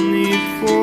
only for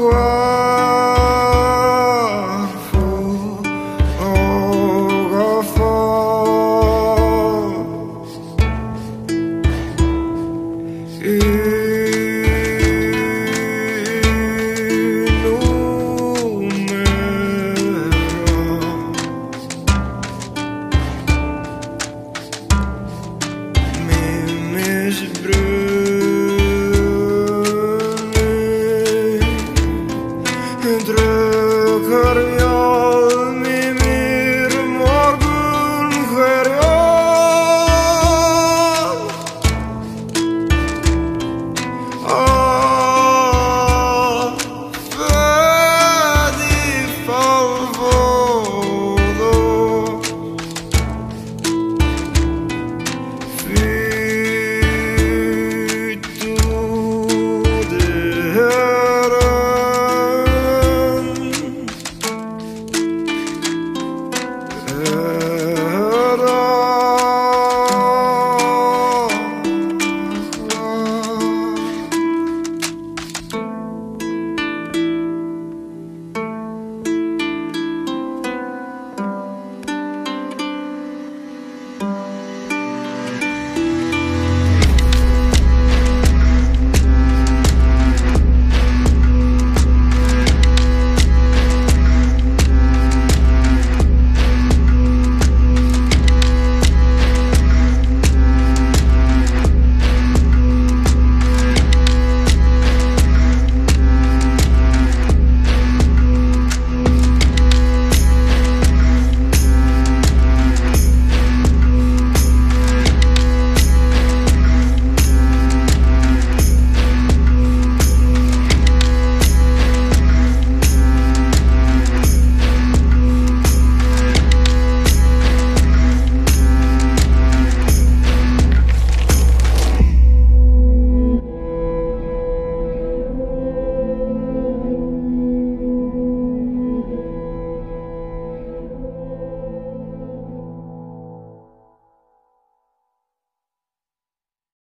grow. într-o